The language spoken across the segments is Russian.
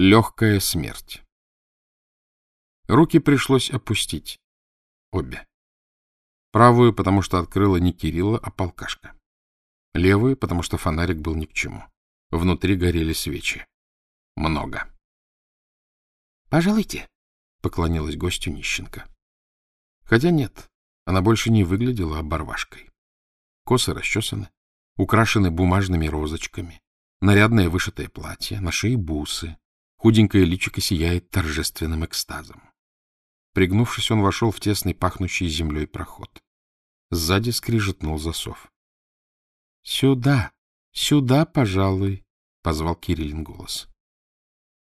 Легкая смерть. Руки пришлось опустить. Обе. Правую, потому что открыла не Кирилла, а полкашка. Левую, потому что фонарик был ни к чему. Внутри горели свечи. Много. — Пожалуйте, — поклонилась гостю нищенка. Хотя нет, она больше не выглядела оборвашкой. Косы расчесаны, украшены бумажными розочками, нарядное вышитое платье, на шее бусы, Худенькое личико сияет торжественным экстазом. Пригнувшись, он вошел в тесный, пахнущий землей проход. Сзади скрижетнул засов. — Сюда, сюда, пожалуй, — позвал Кириллин голос.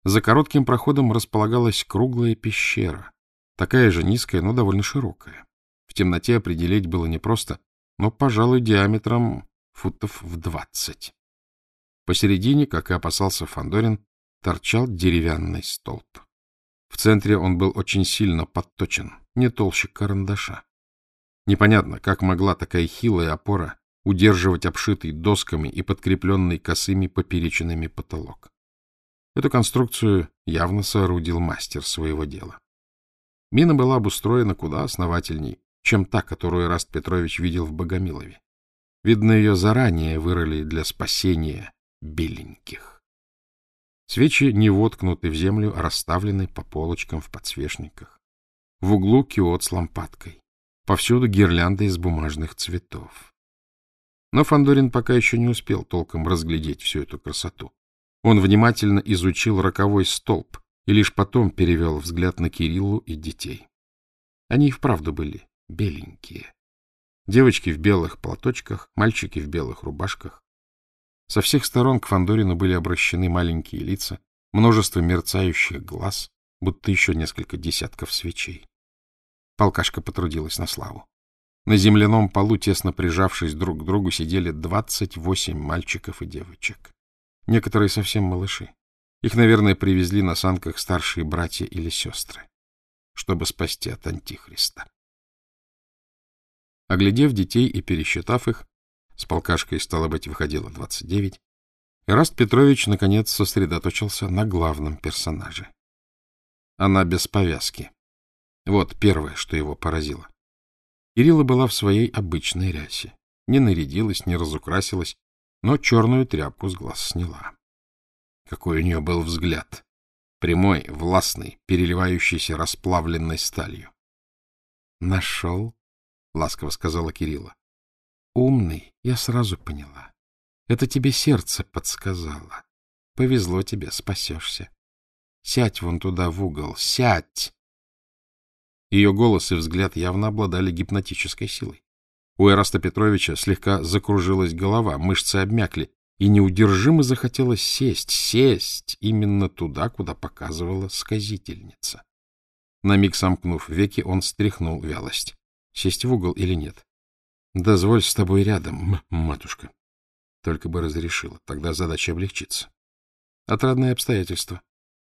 За коротким проходом располагалась круглая пещера, такая же низкая, но довольно широкая. В темноте определить было непросто, но, пожалуй, диаметром футов в двадцать. Посередине, как и опасался Фандорин, торчал деревянный столб. В центре он был очень сильно подточен, не толще карандаша. Непонятно, как могла такая хилая опора удерживать обшитый досками и подкрепленный косыми поперечинами потолок. Эту конструкцию явно соорудил мастер своего дела. Мина была обустроена куда основательней, чем та, которую Раст Петрович видел в Богомилове. Видно, ее заранее вырыли для спасения беленьких. Свечи не воткнуты в землю, а расставлены по полочкам в подсвечниках. В углу киот с лампадкой. Повсюду гирлянды из бумажных цветов. Но Фандорин пока еще не успел толком разглядеть всю эту красоту. Он внимательно изучил роковой столб и лишь потом перевел взгляд на Кириллу и детей. Они и вправду были беленькие. Девочки в белых платочках, мальчики в белых рубашках. Со всех сторон к Фандорину были обращены маленькие лица, множество мерцающих глаз, будто еще несколько десятков свечей. Полкашка потрудилась на славу. На земляном полу, тесно прижавшись друг к другу, сидели двадцать восемь мальчиков и девочек. Некоторые совсем малыши. Их, наверное, привезли на санках старшие братья или сестры, чтобы спасти от Антихриста. Оглядев детей и пересчитав их, с полкашкой, стало быть, выходило двадцать девять. Ираст Петрович, наконец, сосредоточился на главном персонаже. Она без повязки. Вот первое, что его поразило. Кирилла была в своей обычной рясе. Не нарядилась, не разукрасилась, но черную тряпку с глаз сняла. Какой у нее был взгляд! Прямой, властный, переливающийся расплавленной сталью. — Нашел, — ласково сказала Кирилла. Умный, я сразу поняла. Это тебе сердце подсказало. Повезло тебе, спасешься. Сядь вон туда в угол, сядь! Ее голос и взгляд явно обладали гипнотической силой. У Эраста Петровича слегка закружилась голова, мышцы обмякли, и неудержимо захотелось сесть, сесть именно туда, куда показывала сказительница. На миг сомкнув веки, он стряхнул вялость. Сесть в угол или нет? Дозволь с тобой рядом, матушка. Только бы разрешила, тогда задача облегчится. Отрадное обстоятельство.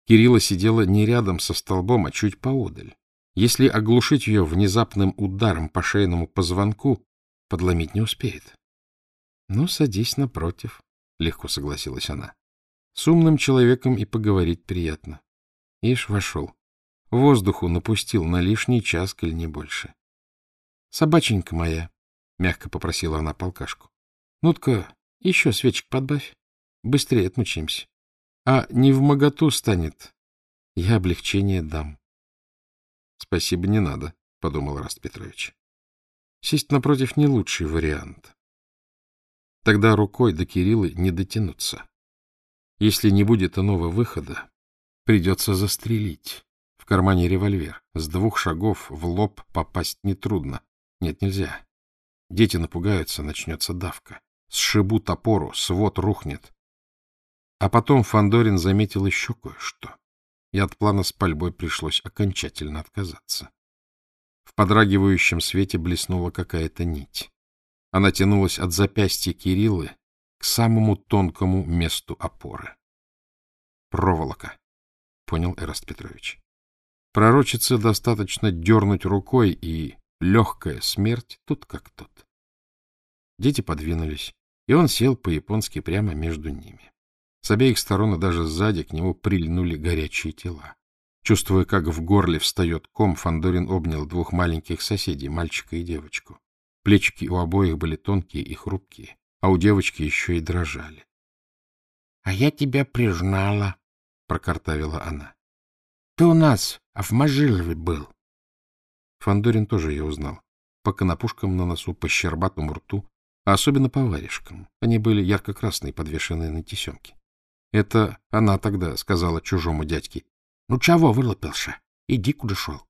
Кирилла сидела не рядом со столбом, а чуть поодаль. Если оглушить ее внезапным ударом по шейному позвонку, подломить не успеет. — Ну, садись напротив, — легко согласилась она. С умным человеком и поговорить приятно. Ишь вошел. Воздуху напустил на лишний час, коль не больше. — Собаченька моя, — мягко попросила она полкашку. — Ну-ка, еще свечек подбавь. Быстрее отмучимся. А не в моготу станет. Я облегчение дам. — Спасибо, не надо, — подумал Раст Петрович. Сесть напротив не лучший вариант. Тогда рукой до Кириллы не дотянуться. Если не будет иного выхода, придется застрелить. В кармане револьвер. С двух шагов в лоб попасть нетрудно. Нет, нельзя. Дети напугаются, начнется давка. Сшибу топору, свод рухнет. А потом Фандорин заметил еще кое-что, и от плана с пальбой пришлось окончательно отказаться. В подрагивающем свете блеснула какая-то нить. Она тянулась от запястья Кириллы к самому тонкому месту опоры. Проволока, — понял Эраст Петрович. Пророчице достаточно дернуть рукой, и легкая смерть тут как тут. Дети подвинулись, и он сел по-японски прямо между ними. С обеих сторон и даже сзади к нему прильнули горячие тела. Чувствуя, как в горле встает ком, Фандорин обнял двух маленьких соседей, мальчика и девочку. Плечики у обоих были тонкие и хрупкие, а у девочки еще и дрожали. — А я тебя прижнала, — прокартавила она. — Ты у нас а в Мажилове был. Фандорин тоже ее узнал. По конопушкам на носу, по щербатому рту, а особенно по варежкам. Они были ярко-красные, подвешенные на тесемке. Это она тогда сказала чужому дядьке. — Ну, чего вылупился? Иди, куда шел.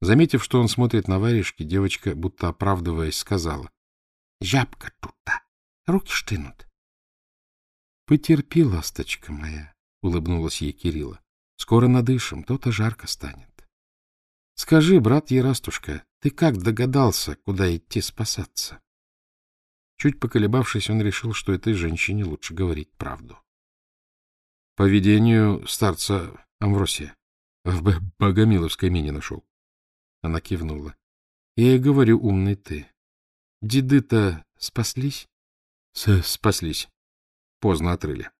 Заметив, что он смотрит на варежки, девочка, будто оправдываясь, сказала. — Жабка тут-то. Руки штынут. — Потерпи, ласточка моя, — улыбнулась ей Кирилла. — Скоро надышим, то-то жарко станет. — Скажи, брат Ерастушка, ты как догадался, куда идти спасаться? Чуть поколебавшись, он решил, что этой женщине лучше говорить правду. По видению старца Амвросия в Богомиловской мине нашел. Она кивнула. Я и говорю, умный ты. Деды-то спаслись? Спаслись. Поздно отрыли.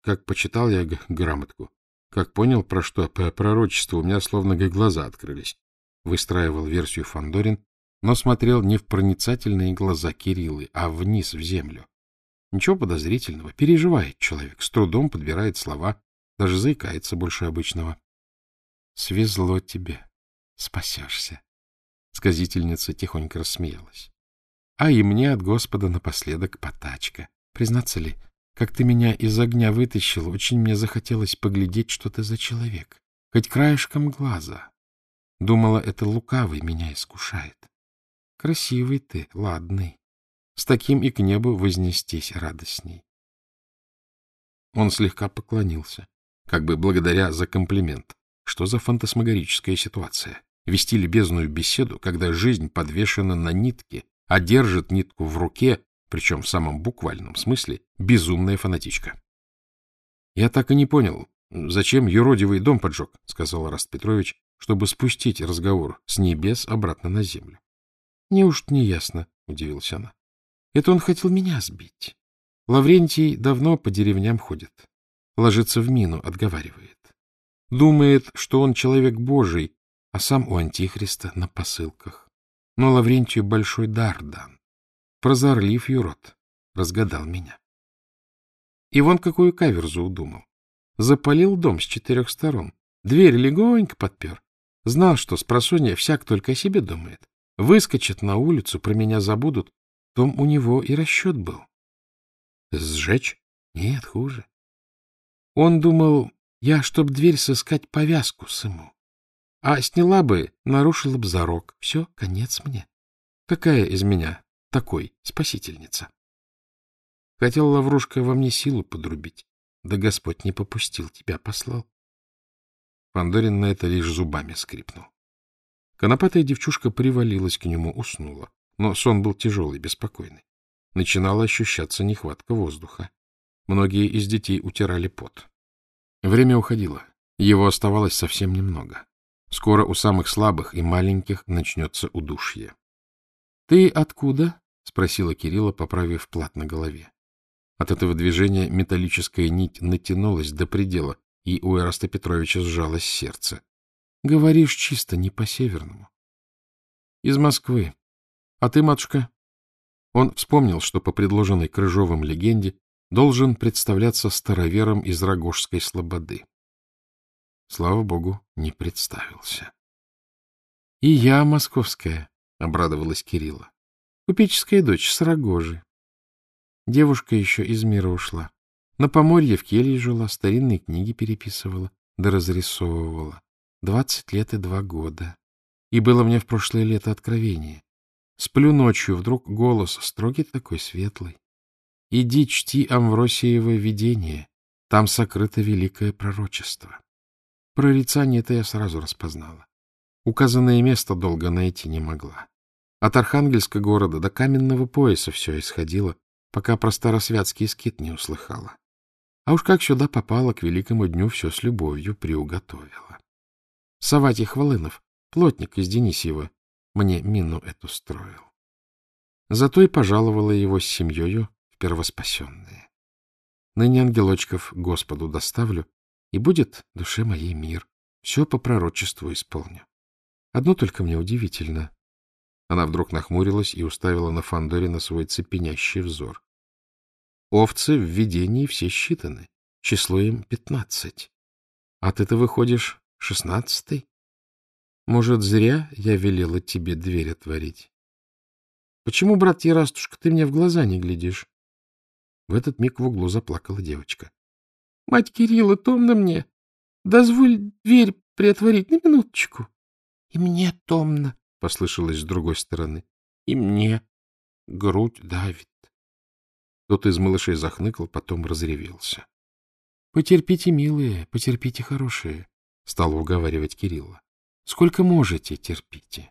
Как почитал я грамотку, как понял, про что по пророчеству, у меня словно глаза открылись. Выстраивал версию Фандорин но смотрел не в проницательные глаза Кириллы, а вниз в землю. Ничего подозрительного, переживает человек, с трудом подбирает слова, даже заикается больше обычного. — Свезло тебе, спасешься. Сказительница тихонько рассмеялась. — А и мне от Господа напоследок потачка. Признаться ли, как ты меня из огня вытащил, очень мне захотелось поглядеть, что ты за человек, хоть краешком глаза. Думала, это лукавый меня искушает. Красивый ты, ладный. С таким и к небу вознестись радостней. Он слегка поклонился, как бы благодаря за комплимент. Что за фантасмагорическая ситуация? Вести любезную беседу, когда жизнь подвешена на нитке, а держит нитку в руке, причем в самом буквальном смысле, безумная фанатичка. — Я так и не понял, зачем юродивый дом поджег, — сказал Раст Петрович, чтобы спустить разговор с небес обратно на землю. — Неужто не ясно? — удивилась она. — Это он хотел меня сбить. Лаврентий давно по деревням ходит. Ложится в мину, отговаривает. Думает, что он человек божий, а сам у Антихриста на посылках. Но Лаврентию большой дар дан. Прозорлив юрод, разгадал меня. И вон какую каверзу удумал. Запалил дом с четырех сторон, дверь легонько подпер. Знал, что с просонья всяк только о себе думает. Выскочат на улицу, про меня забудут. Том у него и расчет был. Сжечь? Нет, хуже. Он думал, я, чтоб дверь сыскать, повязку сыму. А сняла бы, нарушила б зарок. Все, конец мне. Какая из меня такой спасительница? Хотел Лаврушка во мне силу подрубить. Да Господь не попустил, тебя послал. Пандорин на это лишь зубами скрипнул. Конопатая девчушка привалилась к нему, уснула. Но сон был тяжелый, беспокойный. Начинала ощущаться нехватка воздуха. Многие из детей утирали пот. Время уходило. Его оставалось совсем немного. Скоро у самых слабых и маленьких начнется удушье. — Ты откуда? — спросила Кирилла, поправив плат на голове. От этого движения металлическая нить натянулась до предела, и у Эраста Петровича сжалось сердце. Говоришь чисто, не по-северному. Из Москвы. А ты, матушка? Он вспомнил, что по предложенной Крыжовым легенде должен представляться старовером из Рогожской слободы. Слава богу, не представился. — И я московская, — обрадовалась Кирилла. — Купеческая дочь с Рогожи. Девушка еще из мира ушла. На Поморье в келье жила, старинные книги переписывала, да разрисовывала. Двадцать лет и два года. И было мне в прошлое лето откровение. Сплю ночью, вдруг голос строгий такой, светлый. Иди чти Амвросиево видение, там сокрыто великое пророчество. Прорицание-то я сразу распознала. Указанное место долго найти не могла. От Архангельска города до каменного пояса все исходило, пока про старосвятский скит не услыхала. А уж как сюда попала, к великому дню все с любовью приуготовила. Саватий Хвалынов, плотник из Денисьева, мне мину эту строил. Зато и пожаловала его с семьей в первоспасенные. Ныне ангелочков Господу доставлю, и будет душе моей мир. Все по пророчеству исполню. Одно только мне удивительно. Она вдруг нахмурилась и уставила на Фандорина свой цепенящий взор. Овцы в видении все считаны, число им пятнадцать. А ты-то выходишь шестнадцатый? Может, зря я велела тебе дверь отворить? Почему, брат Ярастушка, ты мне в глаза не глядишь? В этот миг в углу заплакала девочка. — Мать Кирилла, томно мне. Дозволь дверь приотворить на минуточку. — И мне томно, — послышалось с другой стороны. — И мне. Грудь давит. Тот из малышей захныкал, потом разревелся. — Потерпите, милые, потерпите, хорошие, — стал уговаривать Кирилла. — Сколько можете, терпите.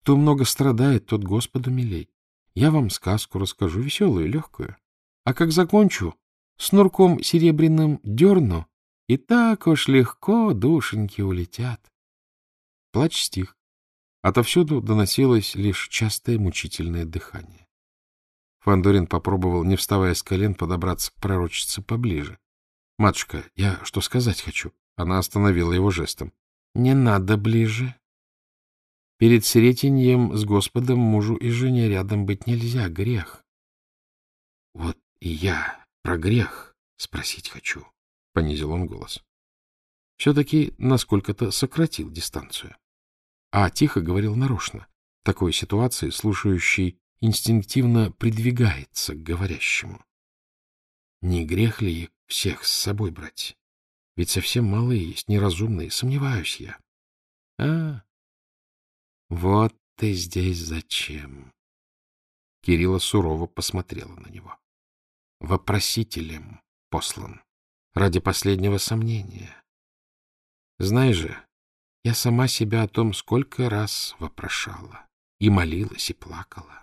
Кто много страдает, тот Господу милей. Я вам сказку расскажу, веселую, легкую. А как закончу, с нурком серебряным дерну, и так уж легко душеньки улетят. Плач стих. Отовсюду доносилось лишь частое мучительное дыхание. Фандорин попробовал, не вставая с колен, подобраться к пророчице поближе. — Матушка, я что сказать хочу? Она остановила его жестом. — Не надо ближе. Перед сретеньем с Господом мужу и жене рядом быть нельзя, грех. — Вот и я про грех спросить хочу, — понизил он голос. Все-таки насколько-то сократил дистанцию. А тихо говорил нарочно. В такой ситуации слушающий инстинктивно придвигается к говорящему. Не грех ли их всех с собой брать? Ведь совсем малые есть, неразумные, сомневаюсь я. А, вот ты здесь зачем? Кирилла сурово посмотрела на него. Вопросителем послан, ради последнего сомнения. Знаешь же, я сама себя о том сколько раз вопрошала, и молилась, и плакала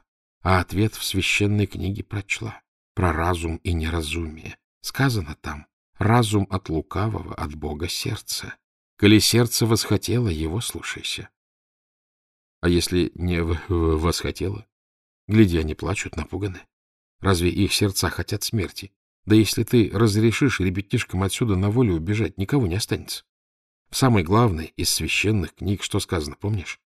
а ответ в священной книге прочла. Про разум и неразумие. Сказано там, разум от лукавого, от Бога сердца. Коли сердце восхотело, его слушайся. А если не восхотело? Гляди, они плачут, напуганы. Разве их сердца хотят смерти? Да если ты разрешишь ребятишкам отсюда на волю убежать, никого не останется. В самой главной из священных книг что сказано, помнишь?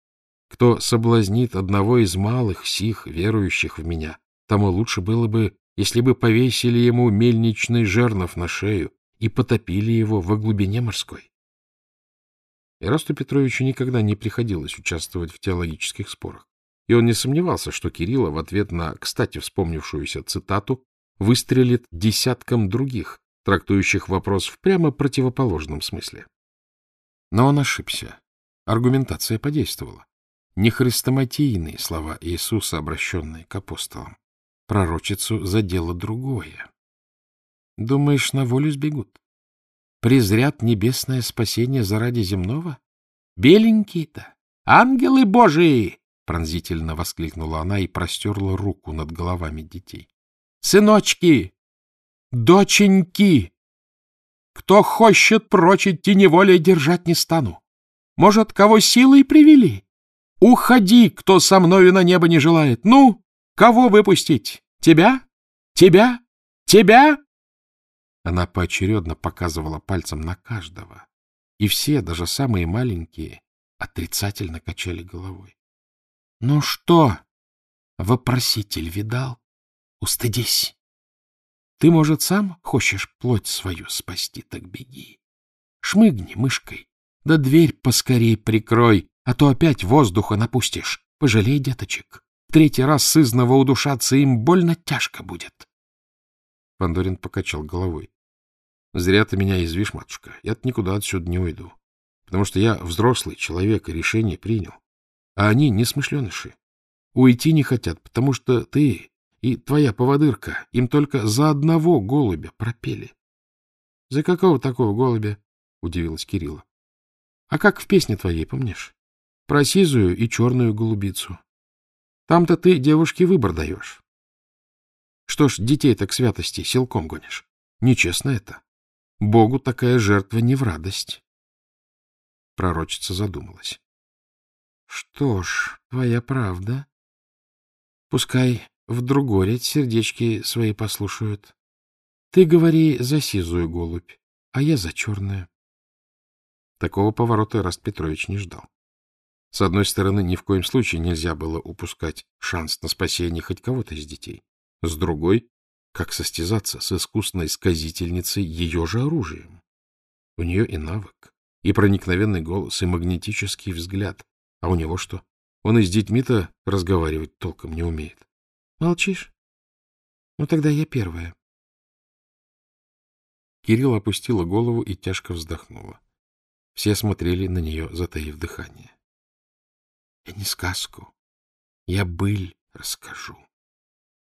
Кто соблазнит одного из малых сих, верующих в меня, тому лучше было бы, если бы повесили ему мельничный жернов на шею и потопили его во глубине морской. Ирасту Петровичу никогда не приходилось участвовать в теологических спорах, и он не сомневался, что Кирилла в ответ на, кстати, вспомнившуюся цитату выстрелит десяткам других, трактующих вопрос в прямо противоположном смысле. Но он ошибся. Аргументация подействовала не хрестоматийные слова Иисуса, обращенные к апостолам. Пророчицу задело другое. Думаешь, на волю сбегут? Презрят небесное спасение заради земного? Беленькие-то! Ангелы Божии! Пронзительно воскликнула она и простерла руку над головами детей. Сыночки! Доченьки! Кто хочет прочить теневолей, держать не стану. Может, кого силой привели? Уходи, кто со мною на небо не желает. Ну, кого выпустить? Тебя? Тебя? Тебя? Она поочередно показывала пальцем на каждого, и все, даже самые маленькие, отрицательно качали головой. — Ну что? — вопроситель видал. — Устыдись. Ты, может, сам хочешь плоть свою спасти, так беги. Шмыгни мышкой, да дверь поскорей прикрой, а то опять воздуха напустишь. Пожалей деточек. Третий раз сызново удушаться им больно тяжко будет. Пандорин покачал головой. — Зря ты меня извишь, матушка. Я-то никуда отсюда не уйду. Потому что я взрослый человек и решение принял. А они несмышленыши. Уйти не хотят, потому что ты и твоя поводырка им только за одного голубя пропели. — За какого такого голубя? — удивилась Кирилла. — А как в песне твоей, помнишь? Про сизую и черную голубицу. Там-то ты девушке выбор даешь. Что ж, детей-то к святости силком гонишь. Нечестно это. Богу такая жертва не в радость. Пророчица задумалась. Что ж, твоя правда. Пускай в другорец сердечки свои послушают. — Ты говори за сизую голубь, а я за черную. Такого поворота Раст Петрович не ждал. С одной стороны, ни в коем случае нельзя было упускать шанс на спасение хоть кого-то из детей. С другой, как состязаться с искусной сказительницей ее же оружием? У нее и навык, и проникновенный голос, и магнетический взгляд. А у него что? Он и с детьми-то разговаривать толком не умеет. — Молчишь? Ну, тогда я первая. Кирилл опустила голову и тяжко вздохнула. Все смотрели на нее, затаив дыхание. — Я не сказку. Я быль расскажу.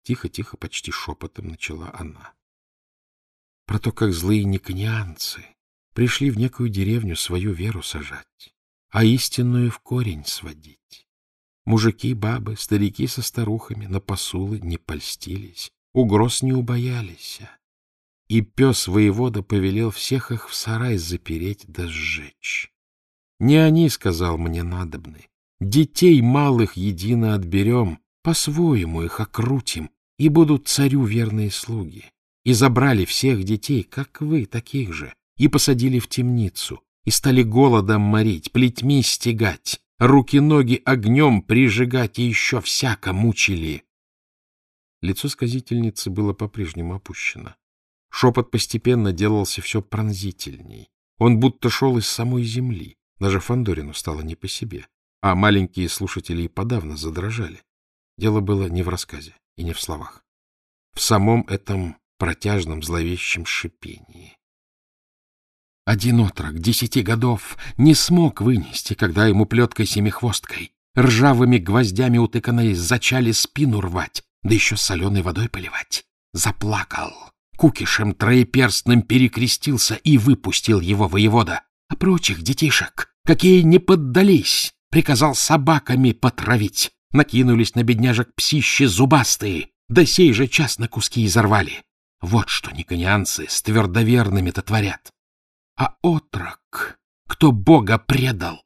Тихо-тихо, почти шепотом начала она. Про то, как злые никонианцы пришли в некую деревню свою веру сажать, а истинную в корень сводить. Мужики, бабы, старики со старухами на посулы не польстились, угроз не убоялись. И пес воевода повелел всех их в сарай запереть да сжечь. Не они, — сказал мне надобны, — детей малых едино отберем, по-своему их окрутим, и будут царю верные слуги. И забрали всех детей, как вы, таких же, и посадили в темницу, и стали голодом морить, плетьми стегать, руки-ноги огнем прижигать и еще всяко мучили. Лицо сказительницы было по-прежнему опущено. Шепот постепенно делался все пронзительней. Он будто шел из самой земли. Даже Фандорину стало не по себе. А маленькие слушатели и подавно задрожали. Дело было не в рассказе и не в словах. В самом этом протяжном зловещем шипении. Один отрок десяти годов не смог вынести, когда ему плеткой-семихвосткой, ржавыми гвоздями утыканной, зачали спину рвать, да еще соленой водой поливать. Заплакал, кукишем троеперстным перекрестился и выпустил его воевода. А прочих детишек, какие не поддались, приказал собаками потравить. Накинулись на бедняжек псищи зубастые, да сей же час на куски изорвали. Вот что никонианцы с твердоверными-то творят. А отрок, кто Бога предал,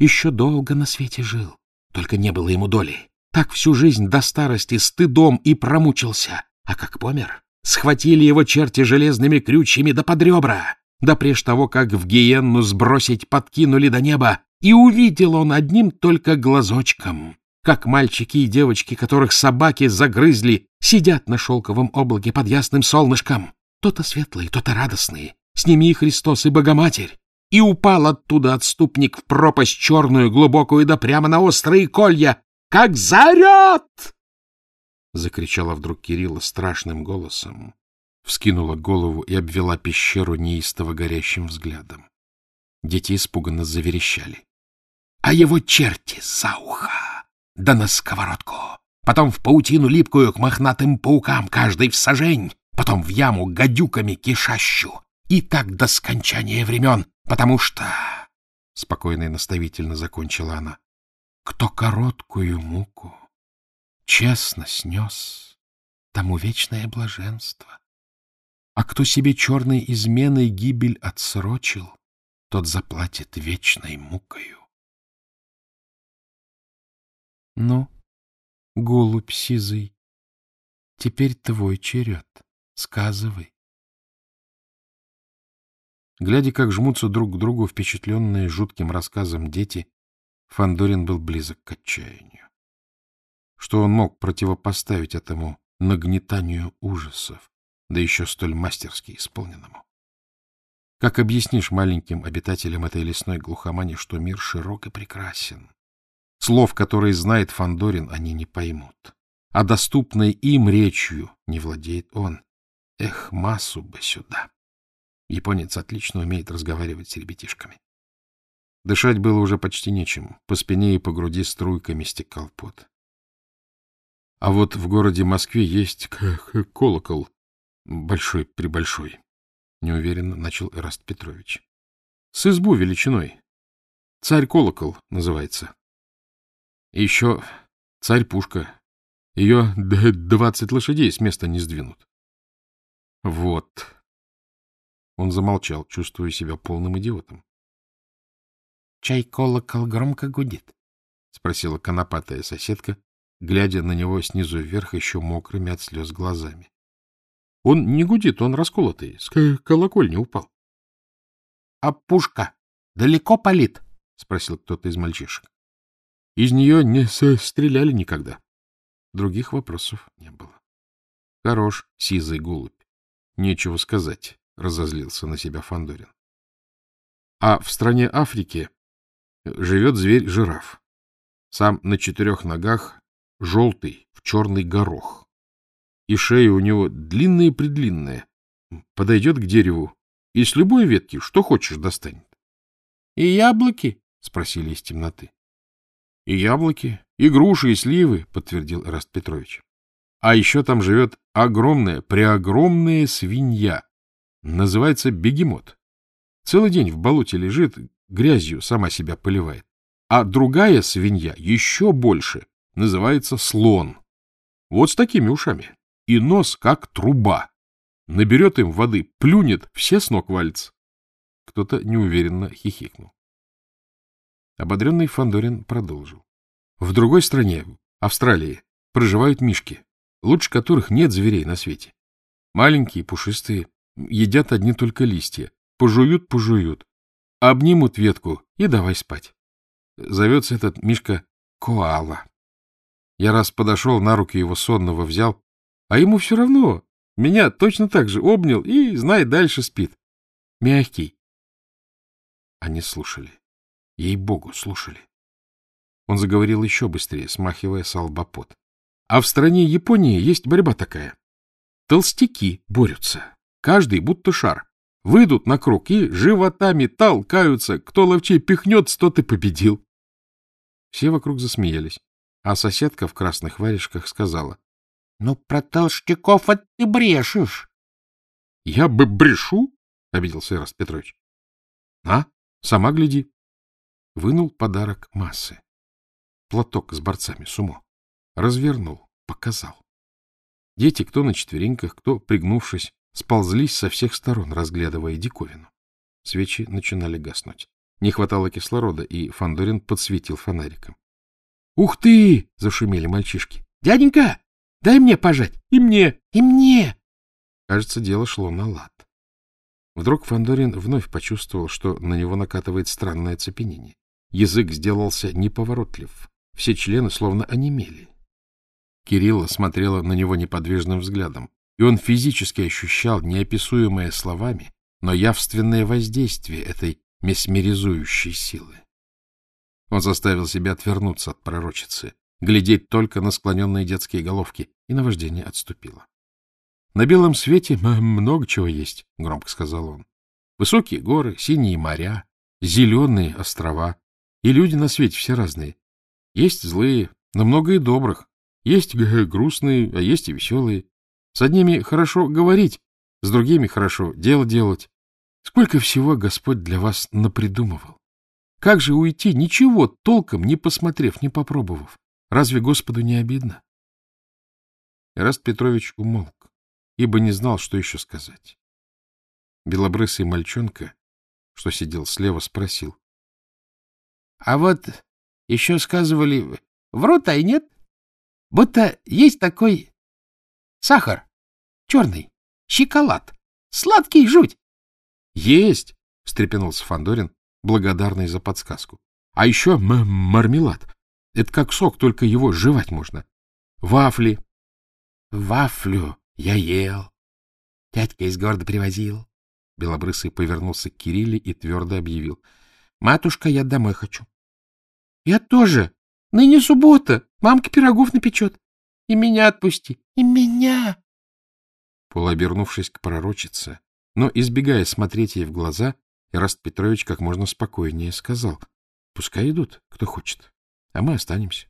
еще долго на свете жил, только не было ему доли. Так всю жизнь до старости стыдом и промучился. А как помер, схватили его черти железными крючьями да под ребра. Да прежде того, как в гиенну сбросить, подкинули до неба, и увидел он одним только глазочком, как мальчики и девочки, которых собаки загрызли, сидят на шелковом облаке под ясным солнышком. То-то светлые, то-то радостные, с ними и Христос, и Богоматерь. И упал оттуда отступник в пропасть черную, глубокую, да прямо на острые колья. Как зарет! Закричала вдруг Кирилла страшным голосом, вскинула голову и обвела пещеру неистово горящим взглядом. Дети испуганно заверещали. А его черти за ухо, да на сковородку, потом в паутину липкую к мохнатым паукам, каждый в сажень, потом в яму гадюками кишащу, и так до скончания времен, потому что, — спокойно и наставительно закончила она, — кто короткую муку честно снес, тому вечное блаженство. А кто себе черной изменой гибель отсрочил, тот заплатит вечной мукою. Ну, голубь сизый, теперь твой черед, сказывай. Глядя, как жмутся друг к другу впечатленные жутким рассказом дети, Фандорин был близок к отчаянию. Что он мог противопоставить этому нагнетанию ужасов, да еще столь мастерски исполненному? Как объяснишь маленьким обитателям этой лесной глухомани, что мир широк и прекрасен? Слов, которые знает Фандорин, они не поймут. А доступной им речью не владеет он. Эх, массу бы сюда! Японец отлично умеет разговаривать с ребятишками. Дышать было уже почти нечем. По спине и по груди струйками стекал пот. А вот в городе Москве есть колокол. Большой-пребольшой. Неуверенно начал Эраст Петрович. С избу величиной. Царь-колокол называется. И еще царь-пушка. Ее двадцать лошадей с места не сдвинут. Вот, он замолчал, чувствуя себя полным идиотом. — Чай колокол громко гудит? — спросила конопатая соседка, глядя на него снизу вверх еще мокрыми от слез глазами. Он не гудит, он расколотый, с колокольни упал. — А пушка далеко палит? — спросил кто-то из мальчишек. Из нее не стреляли никогда. Других вопросов не было. Хорош, сизый голубь. Нечего сказать, — разозлился на себя Фандорин. А в стране Африки живет зверь-жираф. Сам на четырех ногах, желтый, в черный горох. И шея у него длинная-предлинная. Подойдет к дереву и с любой ветки что хочешь достанет. — И яблоки? — спросили из темноты. — И яблоки, и груши, и сливы, — подтвердил Раст Петрович. А еще там живет огромная, преогромная свинья. Называется бегемот. Целый день в болоте лежит, грязью сама себя поливает. А другая свинья, еще больше, называется слон. Вот с такими ушами. И нос как труба. Наберет им воды, плюнет, все с ног валится. Кто-то неуверенно хихикнул. Ободренный Фандорин продолжил. В другой стране, Австралии, проживают мишки, лучше которых нет зверей на свете. Маленькие, пушистые, едят одни только листья. Пожуют, пожуют. Обнимут ветку и давай спать. Зовется этот мишка Коала. Я раз подошел, на руки его сонного взял, а ему все равно. Меня точно так же обнял и, знай, дальше спит. Мягкий. Они слушали. Ей-богу, слушали. Он заговорил еще быстрее, смахивая с А в стране Японии есть борьба такая. Толстяки борются. Каждый будто шар. Выйдут на круг и животами толкаются. Кто ловчей пихнет, тот и победил. Все вокруг засмеялись, а соседка в красных варежках сказала. — Ну, про толстяков это ты брешешь. — Я бы брешу? — обиделся Ираст Петрович. — А, сама гляди. Вынул подарок массы. Платок с борцами сумо. Развернул, показал. Дети, кто на четвереньках, кто, пригнувшись, сползлись со всех сторон, разглядывая диковину. Свечи начинали гаснуть. Не хватало кислорода, и Фандорин подсветил фонариком. — Ух ты! — зашумели мальчишки. — Дяденька, дай мне пожать! И мне! И мне! Кажется, дело шло на лад. Вдруг Фандорин вновь почувствовал, что на него накатывает странное оцепенение. Язык сделался неповоротлив. Все члены словно онемели. Кирилла смотрела на него неподвижным взглядом, и он физически ощущал неописуемое словами, но явственное воздействие этой месмеризующей силы. Он заставил себя отвернуться от пророчицы, глядеть только на склоненные детские головки, и наваждение отступило. — На белом свете много чего есть, — громко сказал он. — Высокие горы, синие моря, зеленые острова. И люди на свете все разные. Есть злые, но много и добрых. Есть грустные, а есть и веселые. С одними хорошо говорить, с другими хорошо дело делать. Сколько всего Господь для вас напридумывал. Как же уйти, ничего толком не посмотрев, не попробовав? Разве Господу не обидно? Эраст Петрович умолк, ибо не знал, что еще сказать. Белобрысый мальчонка, что сидел слева, спросил. — А вот еще сказывали, врут, а и нет, будто есть такой сахар, черный, шоколад, сладкий жуть. Есть, встрепенулся Фандорин, благодарный за подсказку. А еще мармелад. Это как сок, только его жевать можно. Вафли. Вафлю я ел. Дядька из города привозил. Белобрысый повернулся к Кирилле и твердо объявил. — Матушка, я домой хочу. — Я тоже. Ныне суббота. Мамка пирогов напечет. И меня отпусти. И меня. Полуобернувшись к пророчице, но, избегая смотреть ей в глаза, Ираст Петрович как можно спокойнее сказал, «Пускай идут, кто хочет, а мы останемся».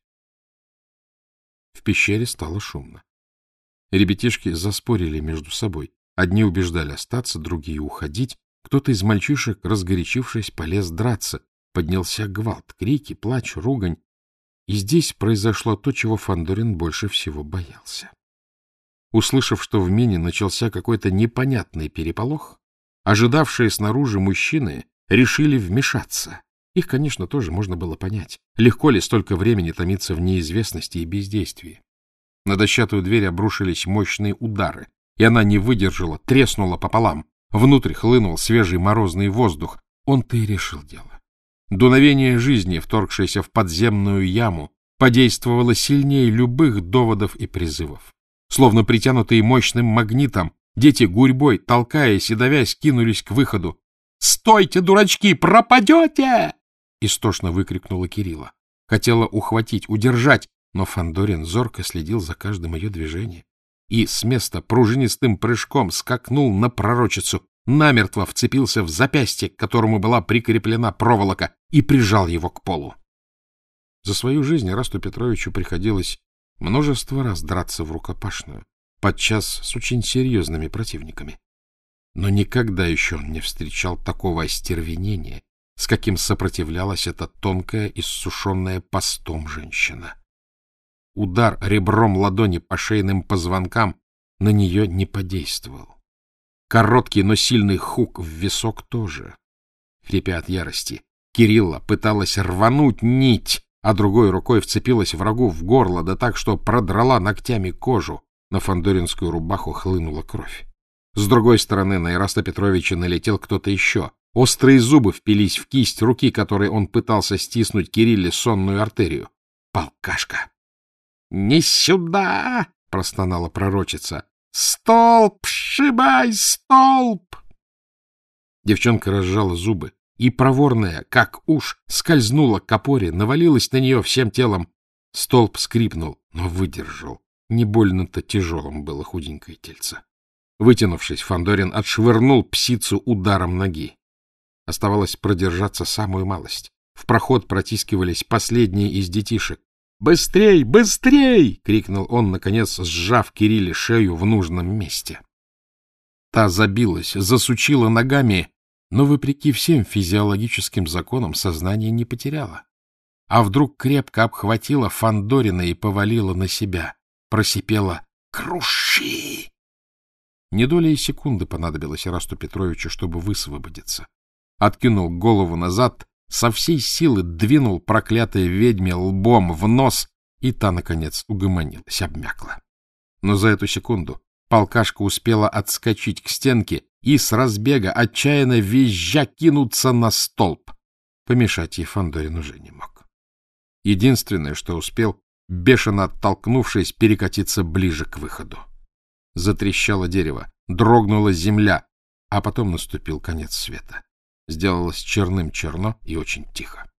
В пещере стало шумно. Ребятишки заспорили между собой. Одни убеждали остаться, другие — уходить. Кто-то из мальчишек, разгорячившись, полез драться. Поднялся гвалт, крики, плач, ругань. И здесь произошло то, чего Фандорин больше всего боялся. Услышав, что в мине начался какой-то непонятный переполох, ожидавшие снаружи мужчины решили вмешаться. Их, конечно, тоже можно было понять. Легко ли столько времени томиться в неизвестности и бездействии? На дощатую дверь обрушились мощные удары. и она не выдержала, треснула пополам. Внутрь хлынул свежий морозный воздух. Он-то и решил дело. Дуновение жизни, вторгшееся в подземную яму, подействовало сильнее любых доводов и призывов. Словно притянутые мощным магнитом, дети гурьбой, толкаясь и давясь, кинулись к выходу. «Стойте, дурачки, пропадете!» — истошно выкрикнула Кирилла. Хотела ухватить, удержать, но Фандорин зорко следил за каждым ее движением и с места пружинистым прыжком скакнул на пророчицу, намертво вцепился в запястье, к которому была прикреплена проволока, и прижал его к полу. За свою жизнь Расту Петровичу приходилось множество раз драться в рукопашную, подчас с очень серьезными противниками. Но никогда еще он не встречал такого остервенения, с каким сопротивлялась эта тонкая, иссушенная постом женщина. Удар ребром ладони по шейным позвонкам на нее не подействовал. Короткий, но сильный хук в висок тоже. Хрипя от ярости, Кирилла пыталась рвануть нить, а другой рукой вцепилась врагу в горло, да так, что продрала ногтями кожу. На фандоринскую рубаху хлынула кровь. С другой стороны на Ираста Петровича налетел кто-то еще. Острые зубы впились в кисть руки, которой он пытался стиснуть Кирилле сонную артерию. Полкашка! — Не сюда! — простонала пророчица. — Столб! Сшибай столб! Девчонка разжала зубы и, проворная, как уж, скользнула к опоре, навалилась на нее всем телом. Столб скрипнул, но выдержал. Не больно-то тяжелым было худенькое тельце. Вытянувшись, Фандорин отшвырнул псицу ударом ноги. Оставалось продержаться самую малость. В проход протискивались последние из детишек. «Быстрей! Быстрей!» — крикнул он, наконец, сжав Кирилле шею в нужном месте. Та забилась, засучила ногами, но, вопреки всем физиологическим законам, сознание не потеряла. А вдруг крепко обхватила Фандорина и повалила на себя. Просипела «Круши!». Не доля секунды понадобилось Расту Петровичу, чтобы высвободиться. Откинул голову назад со всей силы двинул проклятой ведьме лбом в нос, и та, наконец, угомонилась, обмякла. Но за эту секунду полкашка успела отскочить к стенке и с разбега, отчаянно визжа, кинуться на столб. Помешать ей Фандорин уже не мог. Единственное, что успел, бешено оттолкнувшись, перекатиться ближе к выходу. Затрещало дерево, дрогнула земля, а потом наступил конец света. Сделалось черным черно и очень тихо.